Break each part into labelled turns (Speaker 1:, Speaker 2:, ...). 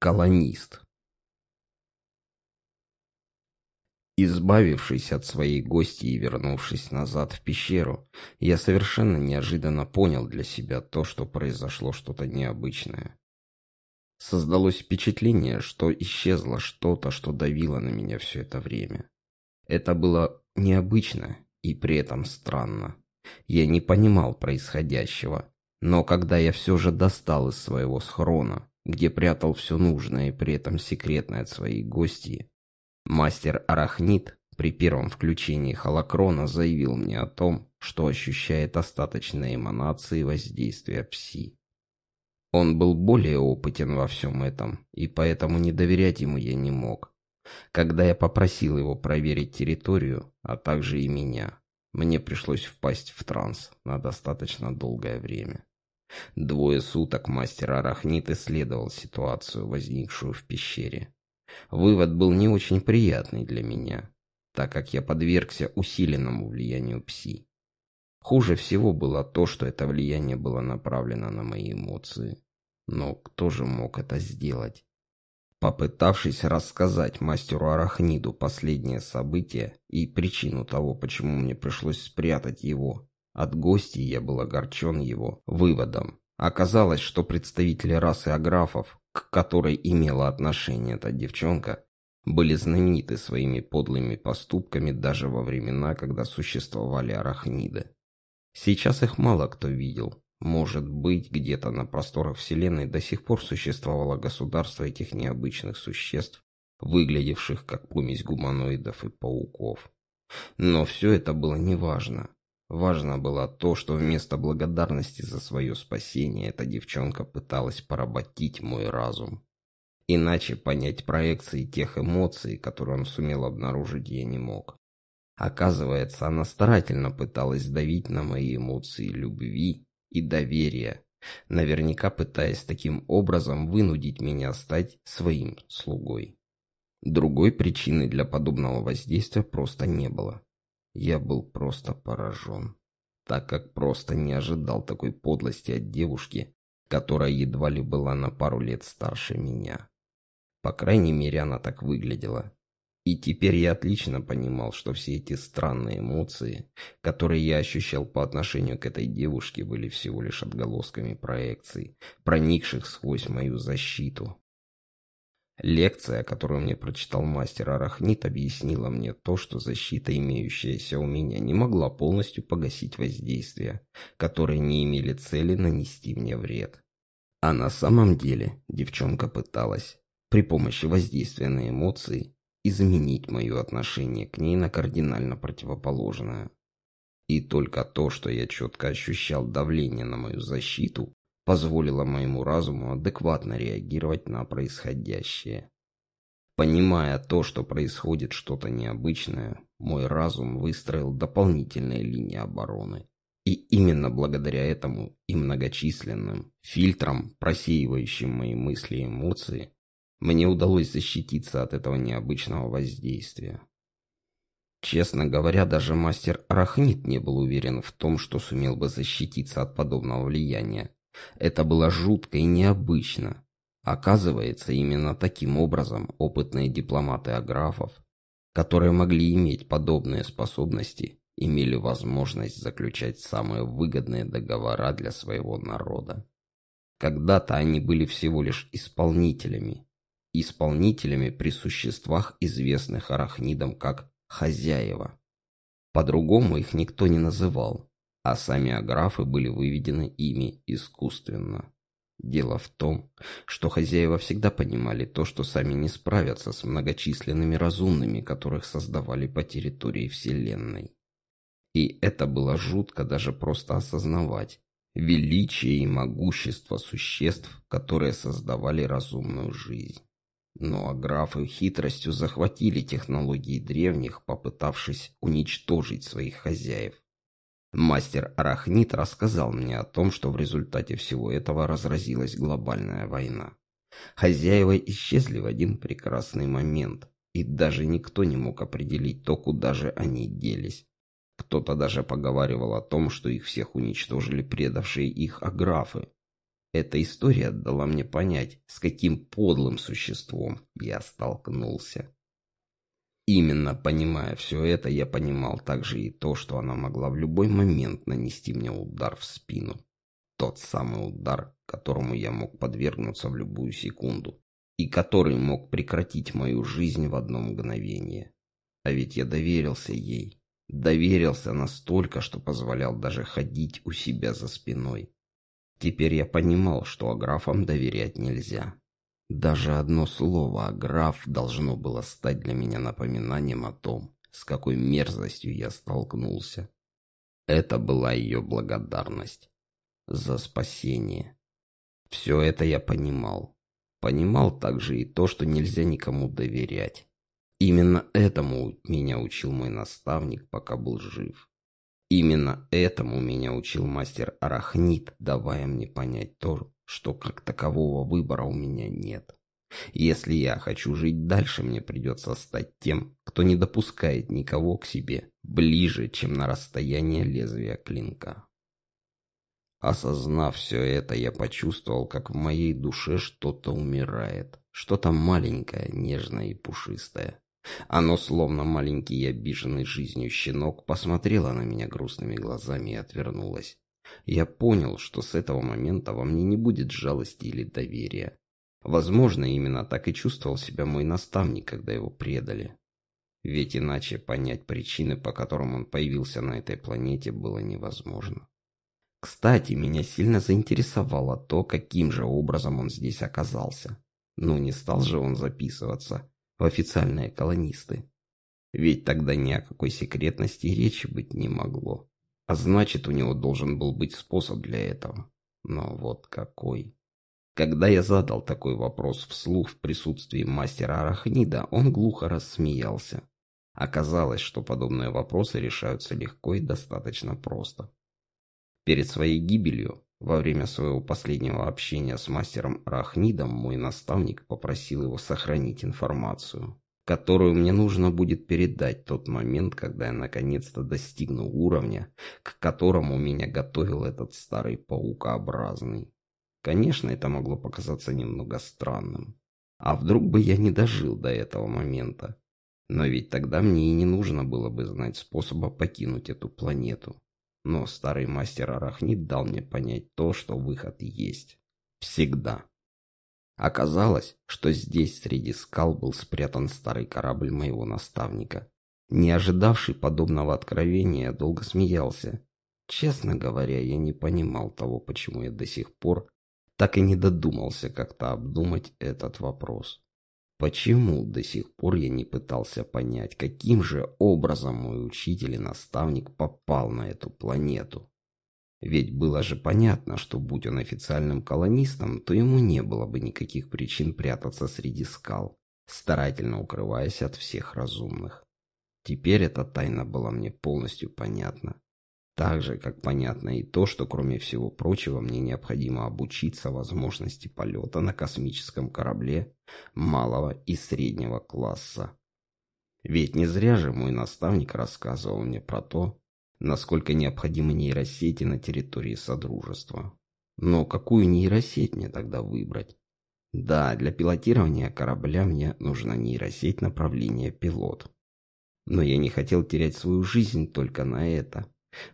Speaker 1: Колонист. Избавившись от своей гости и вернувшись назад в пещеру, я совершенно неожиданно понял для себя то, что произошло что-то необычное. Создалось впечатление, что исчезло что-то, что давило на меня все это время. Это было необычно и при этом странно. Я не понимал происходящего, но когда я все же достал из своего схрона где прятал все нужное и при этом секретное от своей гости, мастер Арахнит при первом включении холокрона заявил мне о том, что ощущает остаточные эманации воздействия пси. Он был более опытен во всем этом, и поэтому не доверять ему я не мог. Когда я попросил его проверить территорию, а также и меня, мне пришлось впасть в транс на достаточно долгое время. Двое суток мастер Арахнит исследовал ситуацию, возникшую в пещере. Вывод был не очень приятный для меня, так как я подвергся усиленному влиянию пси. Хуже всего было то, что это влияние было направлено на мои эмоции. Но кто же мог это сделать? Попытавшись рассказать мастеру Арахниду последнее событие и причину того, почему мне пришлось спрятать его от гостей я был огорчен его выводом. Оказалось, что представители расы аграфов, к которой имела отношение эта девчонка, были знамениты своими подлыми поступками даже во времена, когда существовали арахниды. Сейчас их мало кто видел. Может быть, где-то на просторах Вселенной до сих пор существовало государство этих необычных существ, выглядевших как помесь гуманоидов и пауков. Но все это было неважно. Важно было то, что вместо благодарности за свое спасение эта девчонка пыталась поработить мой разум. Иначе понять проекции тех эмоций, которые он сумел обнаружить, я не мог. Оказывается, она старательно пыталась давить на мои эмоции любви и доверия, наверняка пытаясь таким образом вынудить меня стать своим слугой. Другой причины для подобного воздействия просто не было. Я был просто поражен, так как просто не ожидал такой подлости от девушки, которая едва ли была на пару лет старше меня. По крайней мере, она так выглядела. И теперь я отлично понимал, что все эти странные эмоции, которые я ощущал по отношению к этой девушке, были всего лишь отголосками проекций, проникших сквозь мою защиту, Лекция, которую мне прочитал мастер Арахнит, объяснила мне то, что защита, имеющаяся у меня, не могла полностью погасить воздействия, которые не имели цели нанести мне вред. А на самом деле девчонка пыталась, при помощи воздействия на эмоции, изменить мое отношение к ней на кардинально противоположное. И только то, что я четко ощущал давление на мою защиту, позволило моему разуму адекватно реагировать на происходящее. Понимая то, что происходит что-то необычное, мой разум выстроил дополнительные линии обороны. И именно благодаря этому и многочисленным фильтрам, просеивающим мои мысли и эмоции, мне удалось защититься от этого необычного воздействия. Честно говоря, даже мастер Арахнит не был уверен в том, что сумел бы защититься от подобного влияния, это было жутко и необычно. Оказывается, именно таким образом опытные дипломаты аграфов, которые могли иметь подобные способности, имели возможность заключать самые выгодные договора для своего народа. Когда-то они были всего лишь исполнителями. Исполнителями при существах, известных арахнидам как хозяева. По-другому их никто не называл а сами аграфы были выведены ими искусственно. Дело в том, что хозяева всегда понимали то, что сами не справятся с многочисленными разумными, которых создавали по территории Вселенной. И это было жутко даже просто осознавать. Величие и могущество существ, которые создавали разумную жизнь. Но аграфы хитростью захватили технологии древних, попытавшись уничтожить своих хозяев. Мастер Арахнит рассказал мне о том, что в результате всего этого разразилась глобальная война. Хозяева исчезли в один прекрасный момент, и даже никто не мог определить то, куда же они делись. Кто-то даже поговаривал о том, что их всех уничтожили предавшие их аграфы. Эта история дала мне понять, с каким подлым существом я столкнулся. Именно понимая все это, я понимал также и то, что она могла в любой момент нанести мне удар в спину. Тот самый удар, которому я мог подвергнуться в любую секунду, и который мог прекратить мою жизнь в одно мгновение. А ведь я доверился ей. Доверился настолько, что позволял даже ходить у себя за спиной. Теперь я понимал, что аграфам доверять нельзя. Даже одно слово «аграф» должно было стать для меня напоминанием о том, с какой мерзостью я столкнулся. Это была ее благодарность за спасение. Все это я понимал. Понимал также и то, что нельзя никому доверять. Именно этому меня учил мой наставник, пока был жив. Именно этому меня учил мастер Арахнит, давая мне понять то, что как такового выбора у меня нет. Если я хочу жить дальше, мне придется стать тем, кто не допускает никого к себе ближе, чем на расстояние лезвия клинка. Осознав все это, я почувствовал, как в моей душе что-то умирает. Что-то маленькое, нежное и пушистое. Оно, словно маленький обиженный жизнью щенок, посмотрело на меня грустными глазами и отвернулось. Я понял, что с этого момента во мне не будет жалости или доверия. Возможно, именно так и чувствовал себя мой наставник, когда его предали. Ведь иначе понять причины, по которым он появился на этой планете, было невозможно. Кстати, меня сильно заинтересовало то, каким же образом он здесь оказался. Ну, не стал же он записываться в официальные колонисты. Ведь тогда ни о какой секретности речи быть не могло. А значит, у него должен был быть способ для этого. Но вот какой. Когда я задал такой вопрос вслух в присутствии мастера Арахнида, он глухо рассмеялся. Оказалось, что подобные вопросы решаются легко и достаточно просто. Перед своей гибелью, во время своего последнего общения с мастером Рахнидом, мой наставник попросил его сохранить информацию, которую мне нужно будет передать тот момент, когда я наконец-то достигну уровня, к которому меня готовил этот старый паукообразный. Конечно, это могло показаться немного странным. А вдруг бы я не дожил до этого момента? Но ведь тогда мне и не нужно было бы знать способа покинуть эту планету. Но старый мастер Арахнит дал мне понять то, что выход есть. Всегда. Оказалось, что здесь среди скал был спрятан старый корабль моего наставника. Не ожидавший подобного откровения, долго смеялся. Честно говоря, я не понимал того, почему я до сих пор так и не додумался как-то обдумать этот вопрос. Почему до сих пор я не пытался понять, каким же образом мой учитель и наставник попал на эту планету? Ведь было же понятно, что будь он официальным колонистом, то ему не было бы никаких причин прятаться среди скал, старательно укрываясь от всех разумных. Теперь эта тайна была мне полностью понятна. Так же, как понятно и то, что кроме всего прочего мне необходимо обучиться возможности полета на космическом корабле малого и среднего класса. Ведь не зря же мой наставник рассказывал мне про то, насколько необходимы нейросети на территории Содружества. Но какую нейросеть мне тогда выбрать? Да, для пилотирования корабля мне нужна нейросеть направления пилот. Но я не хотел терять свою жизнь только на это.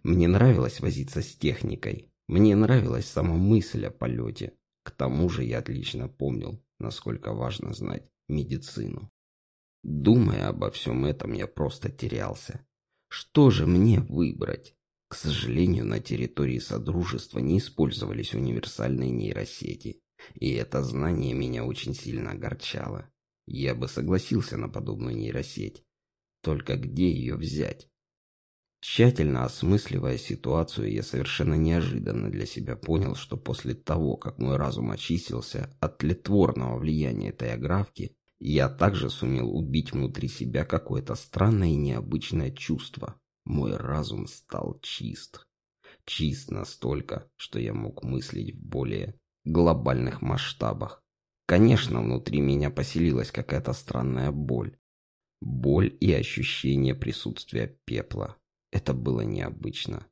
Speaker 1: Мне нравилось возиться с техникой. Мне нравилась сама мысль о полете. К тому же я отлично помнил, насколько важно знать медицину. Думая обо всем этом, я просто терялся. Что же мне выбрать? К сожалению, на территории Содружества не использовались универсальные нейросети, и это знание меня очень сильно огорчало. Я бы согласился на подобную нейросеть. Только где ее взять? Тщательно осмысливая ситуацию, я совершенно неожиданно для себя понял, что после того, как мой разум очистился от тлетворного влияния этой аграфки, я также сумел убить внутри себя какое-то странное и необычное чувство. Мой разум стал чист. Чист настолько, что я мог мыслить в более глобальных масштабах. Конечно, внутри меня поселилась какая-то странная боль. Боль и ощущение присутствия пепла. Это было необычно.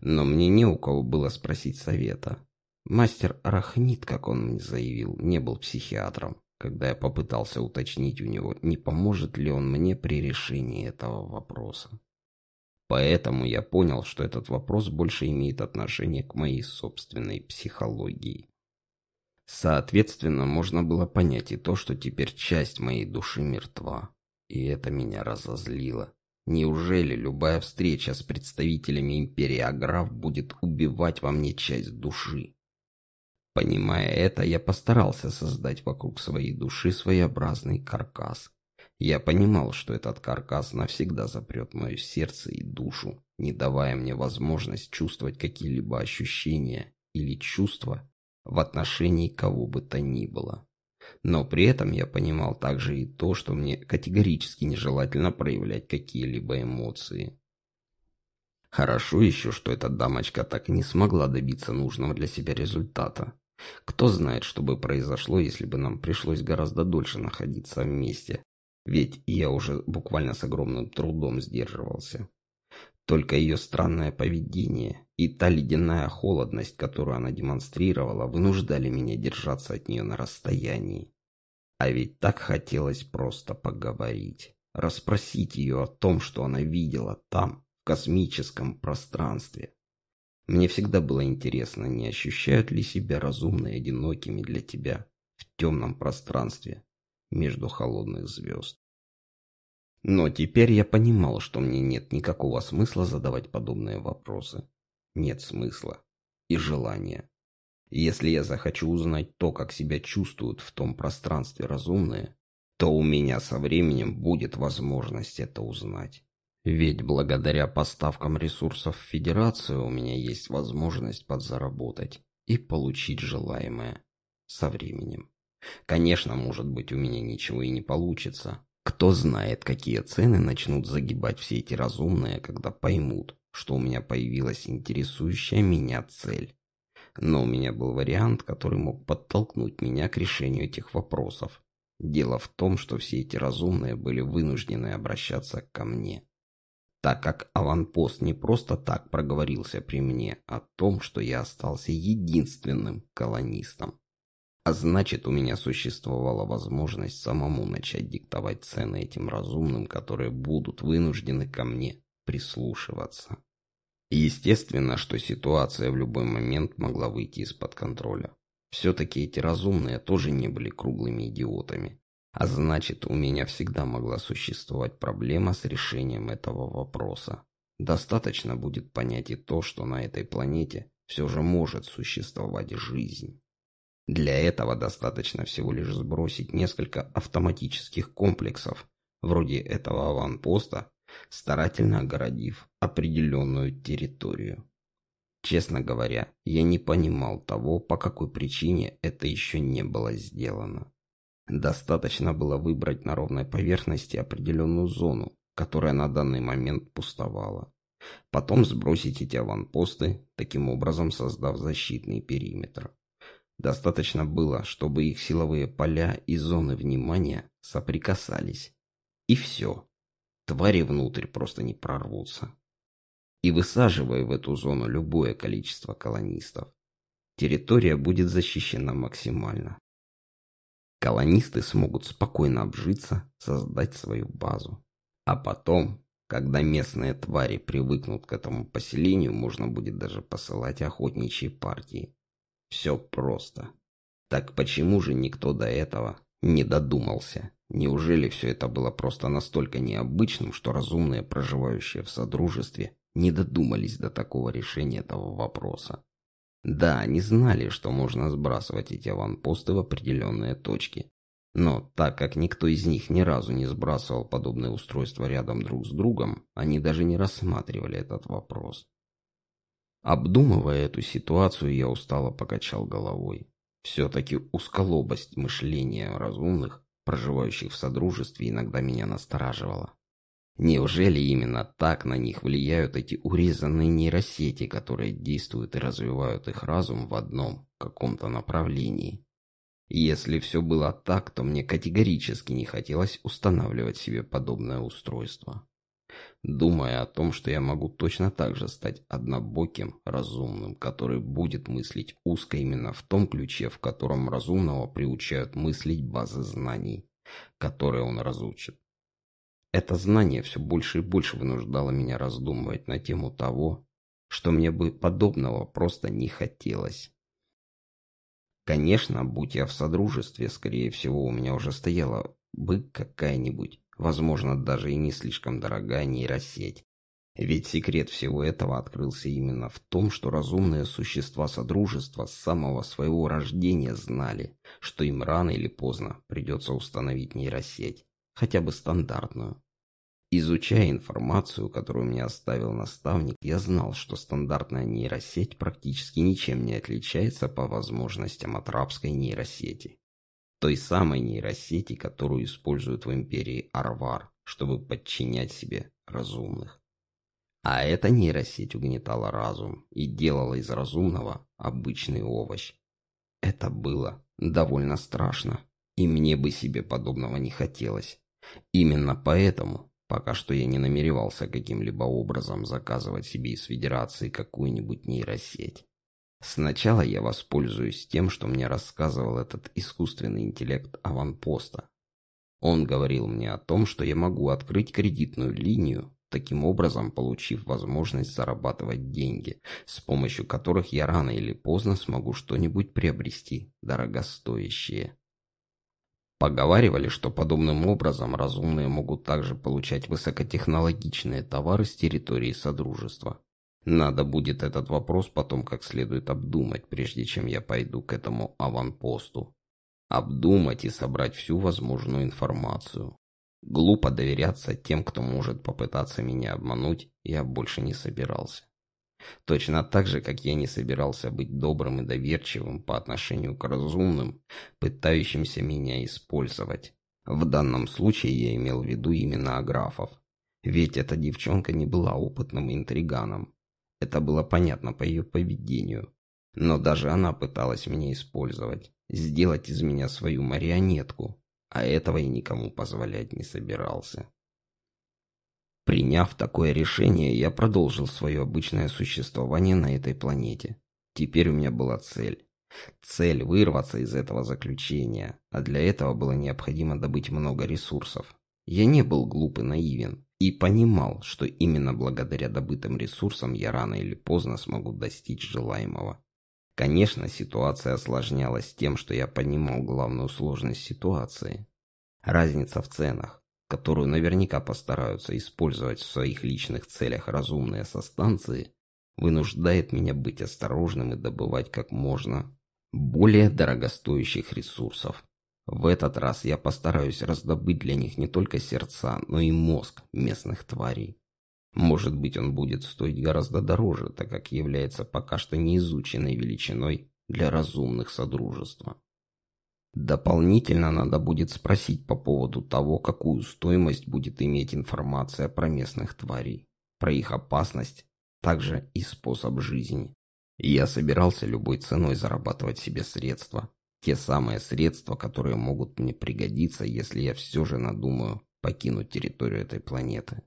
Speaker 1: Но мне не у кого было спросить совета. Мастер Арахнит, как он мне заявил, не был психиатром, когда я попытался уточнить у него, не поможет ли он мне при решении этого вопроса. Поэтому я понял, что этот вопрос больше имеет отношение к моей собственной психологии. Соответственно, можно было понять и то, что теперь часть моей души мертва. И это меня разозлило. Неужели любая встреча с представителями империи Аграф будет убивать во мне часть души? Понимая это, я постарался создать вокруг своей души своеобразный каркас. Я понимал, что этот каркас навсегда запрет мое сердце и душу, не давая мне возможность чувствовать какие-либо ощущения или чувства в отношении кого бы то ни было. Но при этом я понимал также и то, что мне категорически нежелательно проявлять какие-либо эмоции. Хорошо еще, что эта дамочка так и не смогла добиться нужного для себя результата. Кто знает, что бы произошло, если бы нам пришлось гораздо дольше находиться вместе. Ведь я уже буквально с огромным трудом сдерживался. Только ее странное поведение и та ледяная холодность, которую она демонстрировала, вынуждали меня держаться от нее на расстоянии. А ведь так хотелось просто поговорить, расспросить ее о том, что она видела там, в космическом пространстве. Мне всегда было интересно, не ощущают ли себя разумно и одинокими для тебя в темном пространстве между холодных звезд. Но теперь я понимал, что мне нет никакого смысла задавать подобные вопросы. Нет смысла. И желания. Если я захочу узнать то, как себя чувствуют в том пространстве разумные, то у меня со временем будет возможность это узнать. Ведь благодаря поставкам ресурсов в Федерацию у меня есть возможность подзаработать и получить желаемое со временем. Конечно, может быть, у меня ничего и не получится, кто знает, какие цены начнут загибать все эти разумные, когда поймут, что у меня появилась интересующая меня цель. Но у меня был вариант, который мог подтолкнуть меня к решению этих вопросов. Дело в том, что все эти разумные были вынуждены обращаться ко мне. Так как аванпост не просто так проговорился при мне о том, что я остался единственным колонистом. А значит, у меня существовала возможность самому начать диктовать цены этим разумным, которые будут вынуждены ко мне прислушиваться. естественно, что ситуация в любой момент могла выйти из-под контроля. Все-таки эти разумные тоже не были круглыми идиотами. А значит, у меня всегда могла существовать проблема с решением этого вопроса. Достаточно будет понять и то, что на этой планете все же может существовать жизнь. Для этого достаточно всего лишь сбросить несколько автоматических комплексов, вроде этого аванпоста, старательно огородив определенную территорию. Честно говоря, я не понимал того, по какой причине это еще не было сделано. Достаточно было выбрать на ровной поверхности определенную зону, которая на данный момент пустовала. Потом сбросить эти аванпосты, таким образом создав защитный периметр. Достаточно было, чтобы их силовые поля и зоны внимания соприкасались. И все. Твари внутрь просто не прорвутся. И высаживая в эту зону любое количество колонистов, территория будет защищена максимально. Колонисты смогут спокойно обжиться, создать свою базу. А потом, когда местные твари привыкнут к этому поселению, можно будет даже посылать охотничьи партии. Все просто. Так почему же никто до этого не додумался? Неужели все это было просто настолько необычным, что разумные, проживающие в Содружестве, не додумались до такого решения этого вопроса? Да, они знали, что можно сбрасывать эти аванпосты в определенные точки. Но так как никто из них ни разу не сбрасывал подобные устройства рядом друг с другом, они даже не рассматривали этот вопрос. Обдумывая эту ситуацию, я устало покачал головой. Все-таки узколобость мышления разумных, проживающих в содружестве, иногда меня настораживала. Неужели именно так на них влияют эти урезанные нейросети, которые действуют и развивают их разум в одном, каком-то направлении? Если все было так, то мне категорически не хотелось устанавливать себе подобное устройство. думая о том, что я могу точно так же стать однобоким, разумным, который будет мыслить узко именно в том ключе, в котором разумного приучают мыслить базы знаний, которые он разучит. Это знание все больше и больше вынуждало меня раздумывать на тему того, что мне бы подобного просто не хотелось. Конечно, будь я в содружестве, скорее всего, у меня уже стояла бы какая-нибудь, возможно, даже и не слишком дорогая нейросеть. Ведь секрет всего этого открылся именно в том, что разумные существа Содружества с самого своего рождения знали, что им рано или поздно придется установить нейросеть хотя бы стандартную. Изучая информацию, которую мне оставил наставник, я знал, что стандартная нейросеть практически ничем не отличается по возможностям от рабской нейросети. Той самой нейросети, которую используют в империи Арвар, чтобы подчинять себе разумных. А эта нейросеть угнетала разум и делала из разумного обычный овощ. Это было довольно страшно, и мне бы себе подобного не хотелось. Именно поэтому пока что я не намеревался каким-либо образом заказывать себе из Федерации какую-нибудь нейросеть. Сначала я воспользуюсь тем, что мне рассказывал этот искусственный интеллект аванпоста. Он говорил мне о том, что я могу открыть кредитную линию, таким образом получив возможность зарабатывать деньги, с помощью которых я рано или поздно смогу что-нибудь приобрести дорогостоящее. Поговаривали, что подобным образом разумные могут также получать высокотехнологичные товары с территории Содружества. Надо будет этот вопрос потом как следует обдумать, прежде чем я пойду к этому аванпосту. Обдумать и собрать всю возможную информацию. Глупо доверяться тем, кто может попытаться меня обмануть, я больше не собирался. Точно так же, как я не собирался быть добрым и доверчивым по отношению к разумным, пытающимся меня использовать. В данном случае я имел в виду именно аграфов. Ведь эта девчонка не была опытным интриганом. Это было понятно по ее поведению. Но даже она пыталась меня использовать, сделать из меня свою марионетку, а этого я никому позволять не собирался. Приняв такое решение, я продолжил свое обычное существование на этой планете. Теперь у меня была цель. Цель вырваться из этого заключения, а для этого было необходимо добыть много ресурсов. Я не был глуп и наивен и понимал, что именно благодаря добытым ресурсам я рано или поздно смогу достичь желаемого. Конечно, ситуация осложнялась тем, что я понимал главную сложность ситуации. Разница в ценах которую наверняка постараются использовать в своих личных целях разумные состанции, вынуждает меня быть осторожным и добывать как можно более дорогостоящих ресурсов. В этот раз я постараюсь раздобыть для них не только сердца, но и мозг местных тварей. Может быть, он будет стоить гораздо дороже, так как является пока что неизученной величиной для разумных содружества. Дополнительно надо будет спросить по поводу того, какую стоимость будет иметь информация про местных тварей, про их опасность, также и способ жизни. Я собирался любой ценой зарабатывать себе средства. Те самые средства, которые могут мне пригодиться, если я все же надумаю покинуть территорию этой планеты.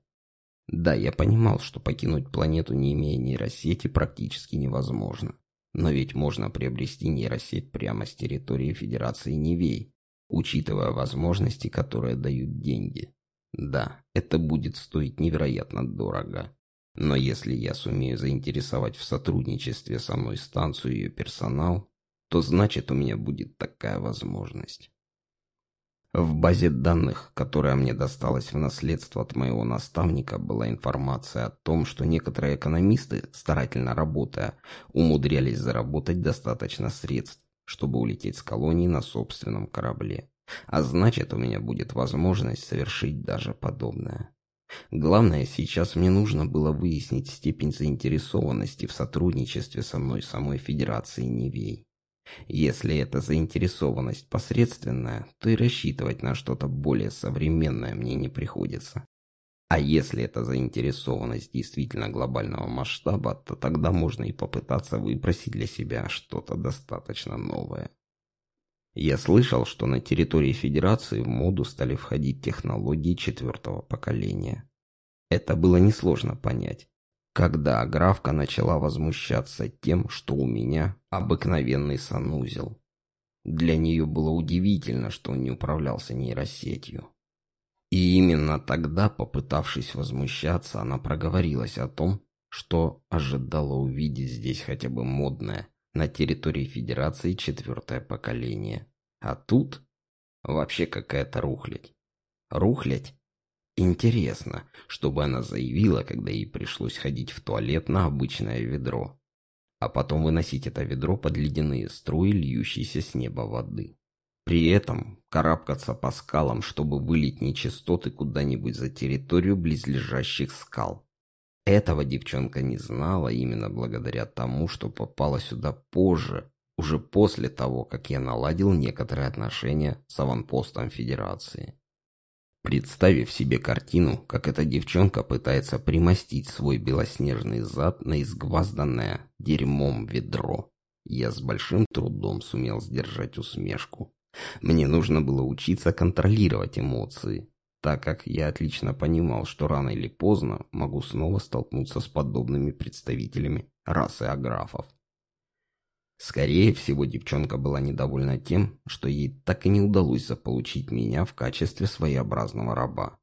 Speaker 1: Да, я понимал, что покинуть планету, не имея нейросети, практически невозможно. Но ведь можно приобрести нейросеть прямо с территории Федерации Невей, учитывая возможности, которые дают деньги. Да, это будет стоить невероятно дорого. Но если я сумею заинтересовать в сотрудничестве со мной станцию и ее персонал, то значит у меня будет такая возможность. В базе данных, которая мне досталась в наследство от моего наставника, была информация о том, что некоторые экономисты, старательно работая, умудрялись заработать достаточно средств, чтобы улететь с колонии на собственном корабле. А значит, у меня будет возможность совершить даже подобное. Главное, сейчас мне нужно было выяснить степень заинтересованности в сотрудничестве со мной самой Федерации Невей. Если эта заинтересованность посредственная, то и рассчитывать на что-то более современное мне не приходится. А если эта заинтересованность действительно глобального масштаба, то тогда можно и попытаться выпросить для себя что-то достаточно новое. Я слышал, что на территории Федерации в моду стали входить технологии четвертого поколения. Это было несложно понять, когда Аграфка начала возмущаться тем, что у меня обыкновенный санузел. Для нее было удивительно, что он не управлялся нейросетью. И именно тогда, попытавшись возмущаться, она проговорилась о том, что ожидала увидеть здесь хотя бы модное на территории Федерации четвертое поколение. А тут вообще какая-то рухлядь. Рухлядь? Интересно, чтобы она заявила, когда ей пришлось ходить в туалет на обычное ведро а потом выносить это ведро под ледяные струи, льющиеся с неба воды. При этом карабкаться по скалам, чтобы вылить нечистоты куда-нибудь за территорию близлежащих скал. Этого девчонка не знала именно благодаря тому, что попала сюда позже, уже после того, как я наладил некоторые отношения с аванпостом Федерации. Представив себе картину, как эта девчонка пытается примостить свой белоснежный зад на изгвазданное дерьмом ведро, я с большим трудом сумел сдержать усмешку. Мне нужно было учиться контролировать эмоции, так как я отлично понимал, что рано или поздно могу снова столкнуться с подобными представителями расы аграфов. Скорее всего, девчонка была недовольна тем, что ей так и не удалось заполучить меня в качестве своеобразного раба.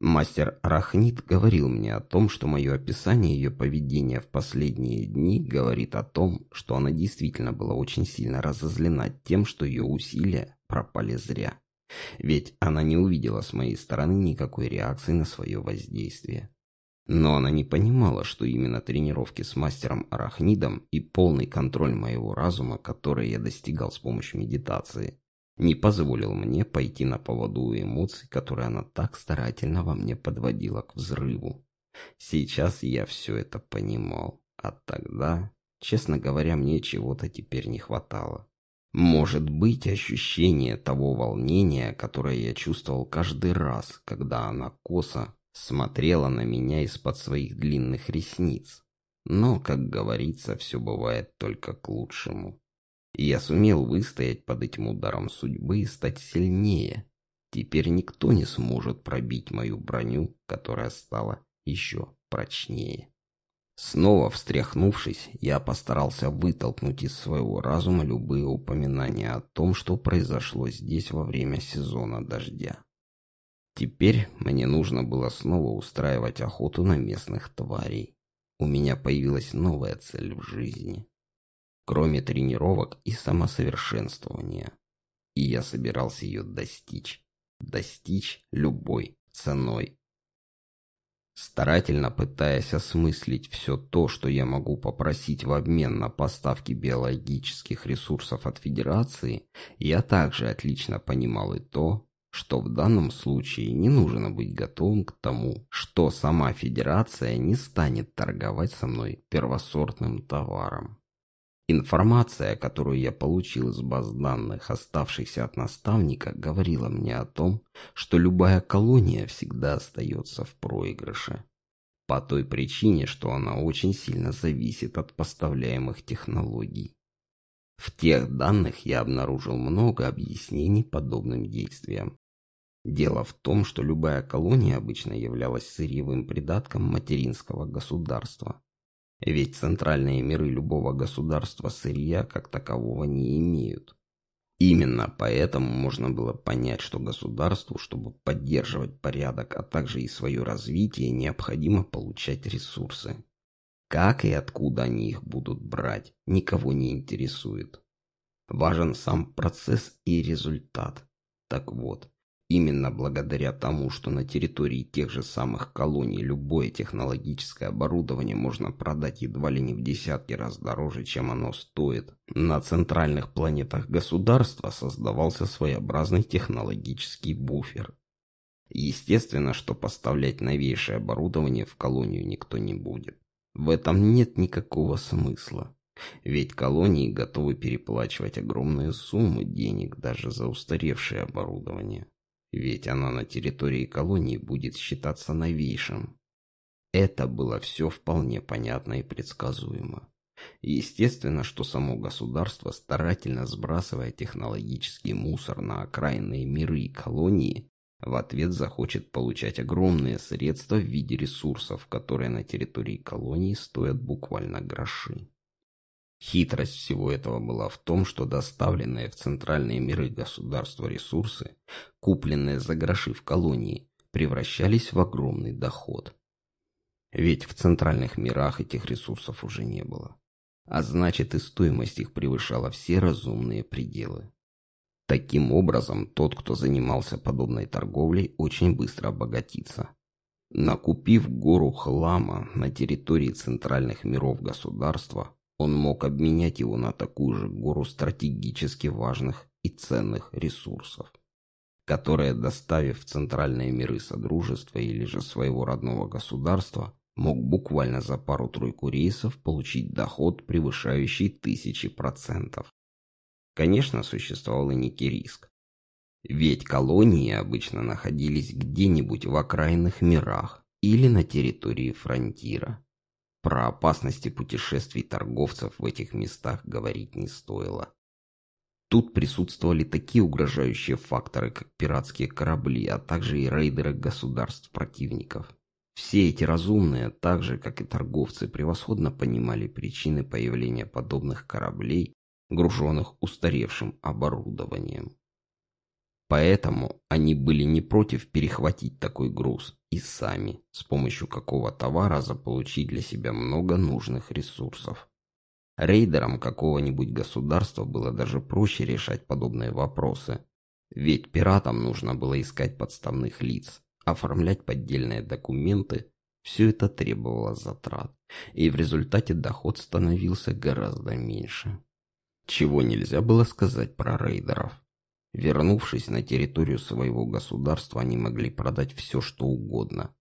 Speaker 1: Мастер Рахнит говорил мне о том, что мое описание ее поведения в последние дни говорит о том, что она действительно была очень сильно разозлена тем, что ее усилия пропали зря. Ведь она не увидела с моей стороны никакой реакции на свое воздействие. Но она не понимала, что именно тренировки с мастером Арахнидом и полный контроль моего разума, который я достигал с помощью медитации, не позволил мне пойти на поводу эмоций, которые она так старательно во мне подводила к взрыву. Сейчас я все это понимал, а тогда, честно говоря, мне чего-то теперь не хватало. Может быть, ощущение того волнения, которое я чувствовал каждый раз, когда она косо смотрела на меня из-под своих длинных ресниц. Но, как говорится, все бывает только к лучшему. я сумел выстоять под этим ударом судьбы и стать сильнее. Теперь никто не сможет пробить мою броню, которая стала еще прочнее. Снова встряхнувшись, я постарался вытолкнуть из своего разума любые упоминания о том, что произошло здесь во время сезона дождя. Теперь мне нужно было снова устраивать охоту на местных тварей. У меня появилась новая цель в жизни. Кроме тренировок и самосовершенствования. И я собирался ее достичь. Достичь любой ценой. Старательно пытаясь осмыслить все то, что я могу попросить в обмен на поставки биологических ресурсов от Федерации, я также отлично понимал и то, что в данном случае не нужно быть готовым к тому, что сама Федерация не станет торговать со мной первосортным товаром. Информация, которую я получил из баз данных, оставшихся от наставника, говорила мне о том, что любая колония всегда остается в проигрыше. По той причине, что она очень сильно зависит от поставляемых технологий. В тех данных я обнаружил много объяснений подобным действиям. Дело в том, что любая колония обычно являлась сырьевым придатком материнского государства. Ведь центральные миры любого государства сырья как такового не имеют. Именно поэтому можно было понять, что государству, чтобы поддерживать порядок, а также и свое развитие, необходимо получать ресурсы. Как и откуда они их будут брать, никого не интересует. Важен сам процесс и результат. Так вот, именно благодаря тому, что на территории тех же самых колоний любое технологическое оборудование можно продать едва ли не в десятки раз дороже, чем оно стоит, на центральных планетах государства создавался своеобразный технологический буфер. Естественно, что поставлять новейшее оборудование в колонию никто не будет. В этом нет никакого смысла. Ведь колонии готовы переплачивать огромные суммы денег даже за устаревшее оборудование. Ведь оно на территории колонии будет считаться новейшим. Это было все вполне понятно и предсказуемо. Естественно, что само государство, старательно сбрасывая технологический мусор на окраинные миры и колонии, в ответ захочет получать огромные средства в виде ресурсов, которые на территории колонии стоят буквально гроши. Хитрость всего этого была в том, что доставленные в центральные миры государства ресурсы, купленные за гроши в колонии, превращались в огромный доход. Ведь в центральных мирах этих ресурсов уже не было. А значит и стоимость их превышала все разумные пределы. Таким образом, тот, кто занимался подобной торговлей, очень быстро обогатится. Накупив гору хлама на территории центральных миров государства, он мог обменять его на такую же гору стратегически важных и ценных ресурсов, которые, доставив в центральные миры Содружества или же своего родного государства, мог буквально за пару-тройку рейсов получить доход, превышающий тысячи процентов. Конечно, существовал и некий риск. Ведь колонии обычно находились где-нибудь в окраинных мирах или на территории фронтира. Про опасности путешествий торговцев в этих местах говорить не стоило. Тут присутствовали такие угрожающие факторы, как пиратские корабли, а также и рейдеры государств противников. Все эти разумные, так же как и торговцы, превосходно понимали причины появления подобных кораблей груженных устаревшим оборудованием. Поэтому они были не против перехватить такой груз и сами с помощью какого товара заполучить для себя много нужных ресурсов. Рейдерам какого-нибудь государства было даже проще решать подобные вопросы, ведь пиратам нужно было искать подставных лиц, оформлять поддельные документы, все это требовало затрат, и в результате доход становился гораздо меньше. Чего нельзя было сказать про рейдеров. Вернувшись на территорию своего государства, они могли продать все, что угодно.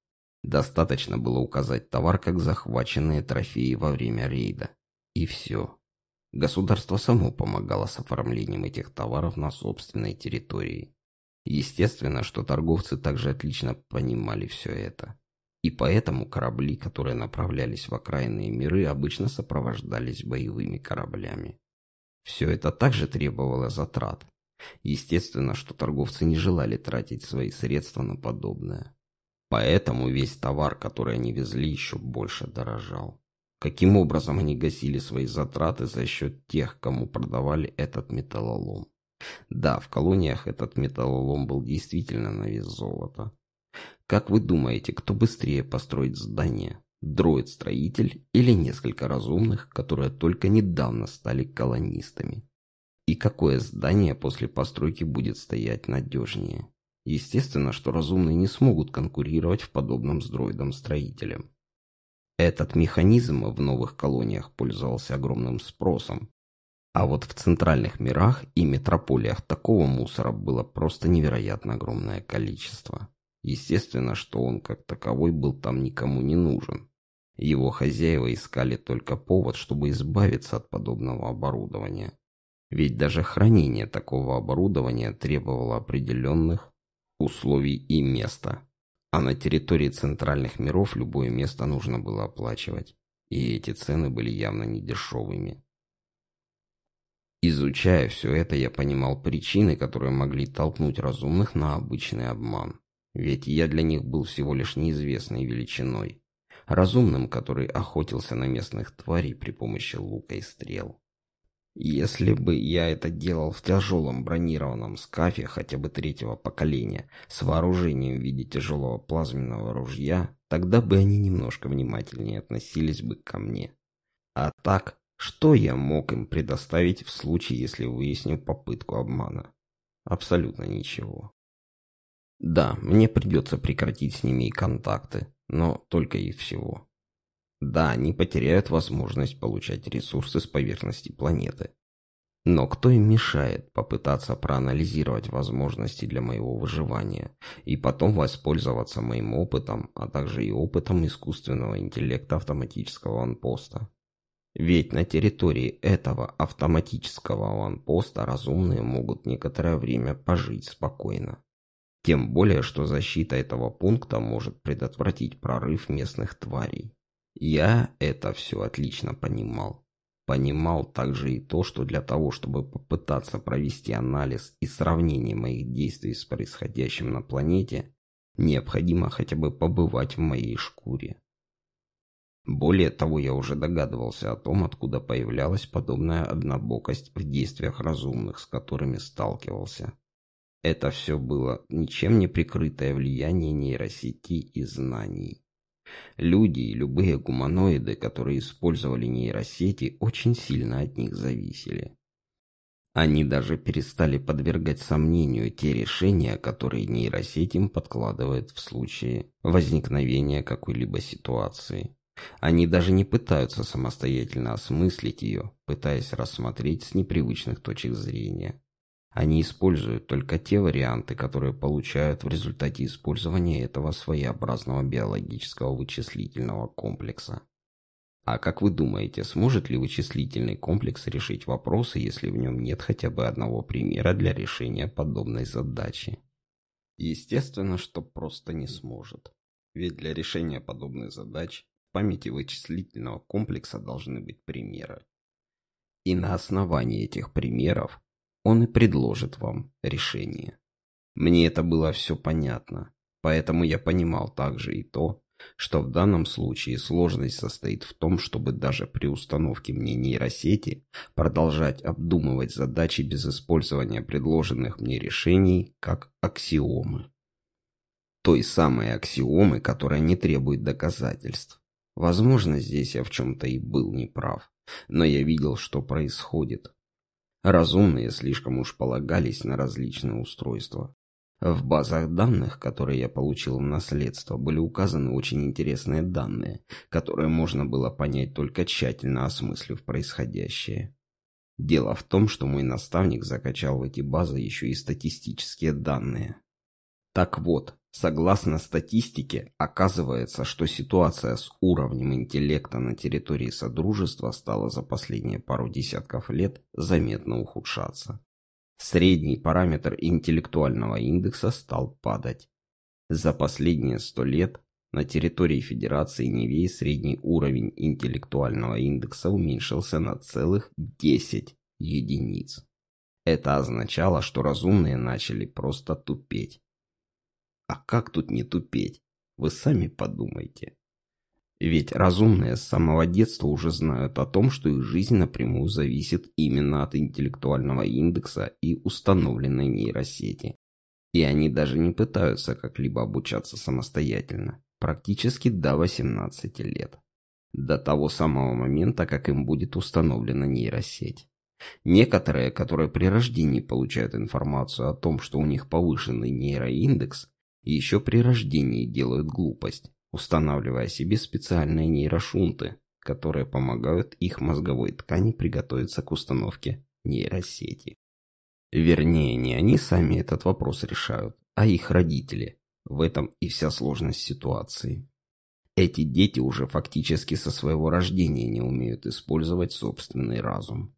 Speaker 1: Достаточно было указать товар как захваченные трофеи во время рейда. И все. Государство само помогало с оформлением этих товаров на собственной территории. Естественно, что торговцы также отлично понимали все это. И поэтому корабли, которые направлялись в окраинные миры, обычно сопровождались боевыми кораблями. Все это также требовало затрат. Естественно, что торговцы не желали тратить свои средства на подобное. Поэтому весь товар, который они везли, еще больше дорожал. Каким образом они гасили свои затраты за счет тех, кому продавали этот металлолом? Да, в колониях этот металлолом был действительно на вес золота. Как вы думаете, кто быстрее построит здание? дроид-строитель или несколько разумных, которые только недавно стали колонистами. И какое здание после постройки будет стоять надежнее? Естественно, что разумные не смогут конкурировать в подобном с дроидом-строителем. Этот механизм в новых колониях пользовался огромным спросом. А вот в центральных мирах и метрополиях такого мусора было просто невероятно огромное количество. Естественно, что он как таковой был там никому не нужен. Его хозяева искали только повод, чтобы избавиться от подобного оборудования. Ведь даже хранение такого оборудования требовало определенных условий и места. А на территории центральных миров любое место нужно было оплачивать. И эти цены были явно недешевыми. Изучая все это, я понимал причины, которые могли толкнуть разумных на обычный обман. Ведь я для них был всего лишь неизвестной величиной, разумным, который охотился на местных тварей при помощи лука и стрел. Если бы я это делал в тяжелом бронированном скафе хотя бы третьего поколения, с вооружением в виде тяжелого плазменного ружья, тогда бы они немножко внимательнее относились бы ко мне. А так, что я мог им предоставить в случае, если выясню попытку обмана? Абсолютно ничего. Да, мне придется прекратить с ними и контакты, но только и всего. Да, они потеряют возможность получать ресурсы с поверхности планеты. Но кто им мешает попытаться проанализировать возможности для моего выживания и потом воспользоваться моим опытом, а также и опытом искусственного интеллекта автоматического ванпоста? Ведь на территории этого автоматического ванпоста разумные могут некоторое время пожить спокойно. Тем более, что защита этого пункта может предотвратить прорыв местных тварей. Я это все отлично понимал. Понимал также и то, что для того, чтобы попытаться провести анализ и сравнение моих действий с происходящим на планете, необходимо хотя бы побывать в моей шкуре. Более того, я уже догадывался о том, откуда появлялась подобная однобокость в действиях разумных, с которыми сталкивался. Это все было ничем не прикрытое влияние нейросети и знаний. Люди и любые гуманоиды, которые использовали нейросети, очень сильно от них зависели. Они даже перестали подвергать сомнению те решения, которые нейросеть им подкладывает в случае возникновения какой-либо ситуации. Они даже не пытаются самостоятельно осмыслить ее, пытаясь рассмотреть с непривычных точек зрения. Они используют только те варианты, которые получают в результате использования этого своеобразного биологического вычислительного комплекса. А как вы думаете, сможет ли вычислительный комплекс решить вопросы, если в нем нет хотя бы одного примера для решения подобной задачи? Естественно, что просто не сможет. Ведь для решения подобной задачи в памяти вычислительного комплекса должны быть примеры. И на основании этих примеров он и предложит вам решение. Мне это было все понятно, поэтому я понимал также и то, что в данном случае сложность состоит в том, чтобы даже при установке мне нейросети продолжать обдумывать задачи без использования предложенных мне решений как аксиомы. Той самой аксиомы, которая не требует доказательств. Возможно, здесь я в чем-то и был неправ, но я видел, что происходит. Разумные слишком уж полагались на различные устройства, в базах данных, которые я получил в наследство, были указаны очень интересные данные, которые можно было понять только тщательно осмыслив происходящее. Дело в том, что мой наставник закачал в эти базы еще и статистические данные. Так вот, согласно статистике, оказывается, что ситуация с уровнем интеллекта на территории Содружества стала за последние пару десятков лет заметно ухудшаться. Средний параметр интеллектуального индекса стал падать. За последние сто лет на территории Федерации Невей средний уровень интеллектуального индекса уменьшился на целых 10 единиц. Это означало, что разумные начали просто тупеть. А как тут не тупеть? Вы сами подумайте. Ведь разумные с самого детства уже знают о том, что их жизнь напрямую зависит именно от интеллектуального индекса и установленной нейросети. И они даже не пытаются как-либо обучаться самостоятельно, практически до 18 лет. До того самого момента, как им будет установлена нейросеть. Некоторые, которые при рождении получают информацию о том, что у них повышенный нейроиндекс, еще при рождении делают глупость устанавливая себе специальные нейрошунты, которые помогают их мозговой ткани приготовиться к установке нейросети. Вернее, не они сами этот вопрос решают, а их родители. В этом и вся сложность ситуации. Эти дети уже фактически со своего рождения не умеют использовать собственный разум.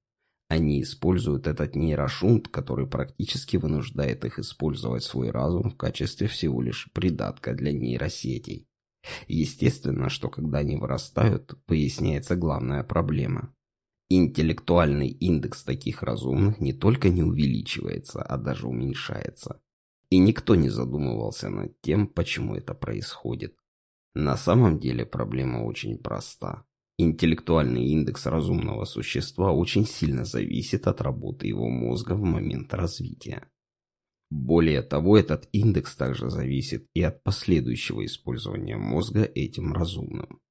Speaker 1: Они используют этот нейрошунт, который практически вынуждает их использовать свой разум в качестве всего лишь придатка для нейросетей. Естественно, что когда они вырастают, поясняется главная проблема. Интеллектуальный индекс таких разумных не только не увеличивается, а даже уменьшается. И никто не задумывался над тем, почему это происходит. На самом деле проблема очень проста. Интеллектуальный индекс разумного существа очень сильно зависит от работы его мозга в момент развития. Более того, этот индекс также зависит и от последующего использования мозга этим разумным.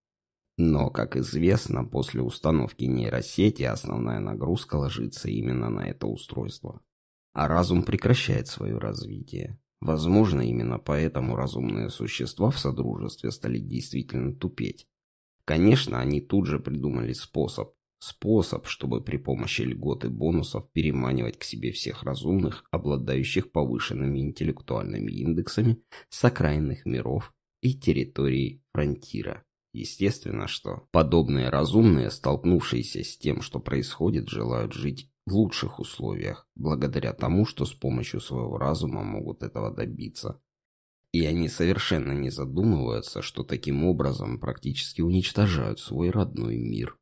Speaker 1: Но, как известно, после установки нейросети основная нагрузка ложится именно на это устройство. А разум прекращает свое развитие. Возможно, именно поэтому разумные существа в Содружестве стали действительно тупеть. Конечно, они тут же придумали способ, Способ, чтобы при помощи льгот и бонусов переманивать к себе всех разумных, обладающих повышенными интеллектуальными индексами с окраинных миров и территорий фронтира. Естественно, что подобные разумные, столкнувшиеся с тем, что происходит, желают жить в лучших условиях, благодаря тому, что с помощью своего разума могут этого добиться. И они совершенно не задумываются, что таким образом практически уничтожают свой родной мир.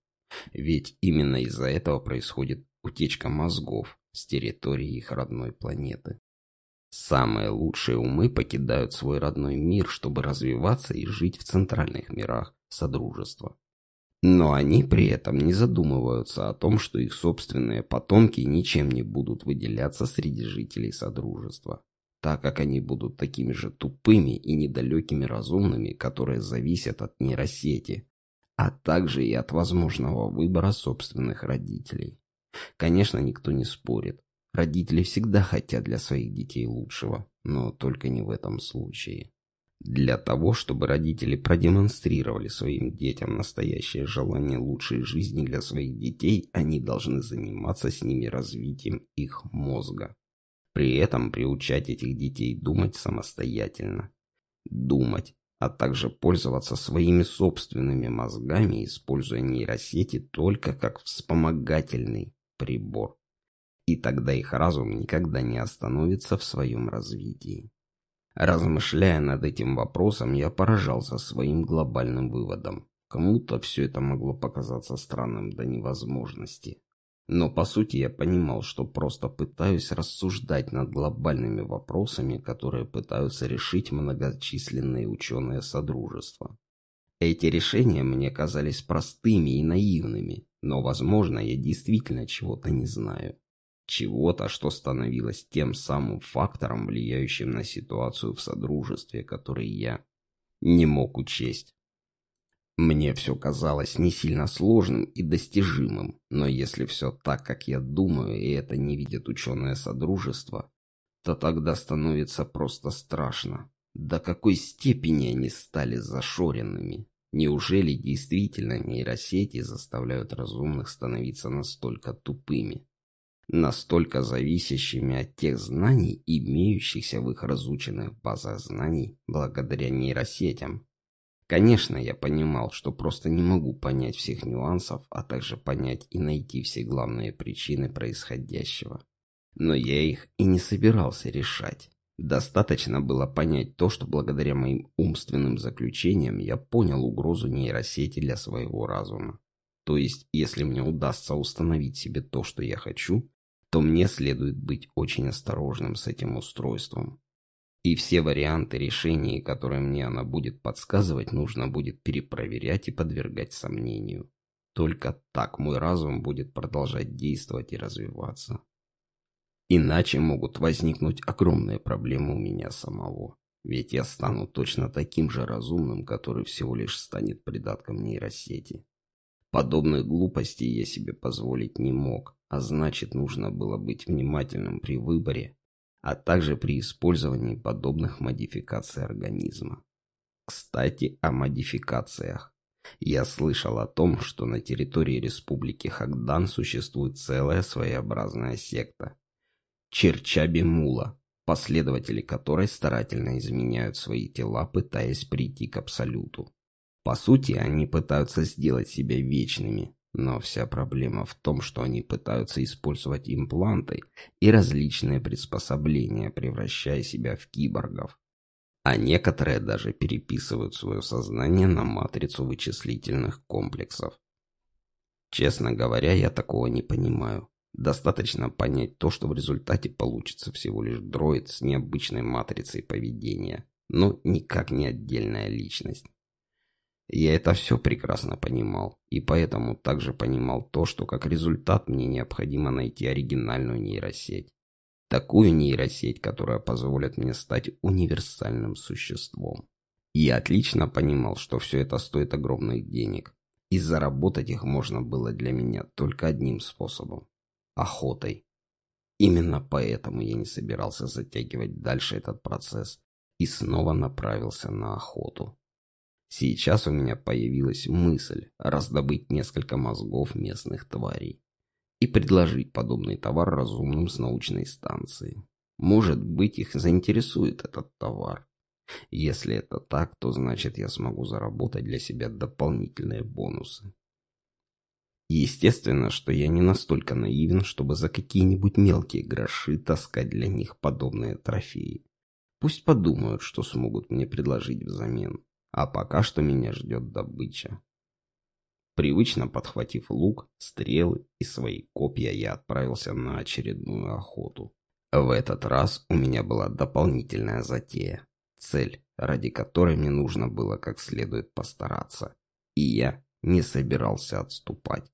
Speaker 1: Ведь именно из-за этого происходит утечка мозгов с территории их родной планеты. Самые лучшие умы покидают свой родной мир, чтобы развиваться и жить в центральных мирах Содружества. Но они при этом не задумываются о том, что их собственные потомки ничем не будут выделяться среди жителей Содружества, так как они будут такими же тупыми и недалекими разумными, которые зависят от нейросети, а также и от возможного выбора собственных родителей. Конечно, никто не спорит. Родители всегда хотят для своих детей лучшего, но только не в этом случае. Для того, чтобы родители продемонстрировали своим детям настоящее желание лучшей жизни для своих детей, они должны заниматься с ними развитием их мозга. При этом приучать этих детей думать самостоятельно. Думать, а также пользоваться своими собственными мозгами, используя нейросети только как вспомогательный прибор. И тогда их разум никогда не остановится в своем развитии. Размышляя над этим вопросом, я поражался своим глобальным выводом. Кому-то все это могло показаться странным до невозможности. Но по сути я понимал, что просто пытаюсь рассуждать над глобальными вопросами, которые пытаются решить многочисленные ученые Содружества. Эти решения мне казались простыми и наивными, но, возможно, я действительно чего-то не знаю. Чего-то, что становилось тем самым фактором, влияющим на ситуацию в Содружестве, который я не мог учесть. Мне все казалось не сильно сложным и достижимым, но если все так, как я думаю, и это не видят ученые Содружества, то тогда становится просто страшно. До какой степени они стали зашоренными? Неужели действительно нейросети заставляют разумных становиться настолько тупыми? Настолько зависящими от тех знаний, имеющихся в их разученных базах знаний благодаря нейросетям? Конечно, я понимал, что просто не могу понять всех нюансов, а также понять и найти все главные причины происходящего. Но я их и не собирался решать. Достаточно было понять то, что благодаря моим умственным заключениям я понял угрозу нейросети для своего разума. То есть, если мне удастся установить себе то, что я хочу, то мне следует быть очень осторожным с этим устройством. И все варианты решений, которые мне она будет подсказывать, нужно будет перепроверять и подвергать сомнению. Только так мой разум будет продолжать действовать и развиваться. Иначе могут возникнуть огромные проблемы у меня самого. Ведь я стану точно таким же разумным, который всего лишь станет придатком нейросети. Подобных глупостей я себе позволить не мог, а значит нужно было быть внимательным при выборе а также при использовании подобных модификаций организма. Кстати, о модификациях. Я слышал о том, что на территории Республики Хагдан существует целая своеобразная секта. Черчаби-Мула, последователи которой старательно изменяют свои тела, пытаясь прийти к абсолюту. По сути, они пытаются сделать себя вечными, но вся проблема в том, что они пытаются использовать импланты и различные приспособления, превращая себя в киборгов. А некоторые даже переписывают свое сознание на матрицу вычислительных комплексов. Честно говоря, я такого не понимаю. Достаточно понять то, что в результате получится всего лишь дроид с необычной матрицей поведения, но никак не отдельная личность. Я это все прекрасно понимал, и поэтому также понимал то, что как результат мне необходимо найти оригинальную нейросеть. Такую нейросеть, которая позволит мне стать универсальным существом. Я отлично понимал, что все это стоит огромных денег, и заработать их можно было для меня только одним способом – охотой. Именно поэтому я не собирался затягивать дальше этот процесс и снова направился на охоту. Сейчас у меня появилась мысль раздобыть несколько мозгов местных тварей и предложить подобный товар разумным с научной станции. Может быть, их заинтересует этот товар. Если это так, то значит я смогу заработать для себя дополнительные бонусы. Естественно, что я не настолько наивен, чтобы за какие-нибудь мелкие гроши таскать для них подобные трофеи. Пусть подумают, что смогут мне предложить взамен. А пока что меня ждет добыча. Привычно подхватив лук, стрелы и свои копья, я отправился на очередную охоту. В этот раз у меня была дополнительная затея. Цель, ради которой мне нужно было как следует постараться. И я не собирался отступать.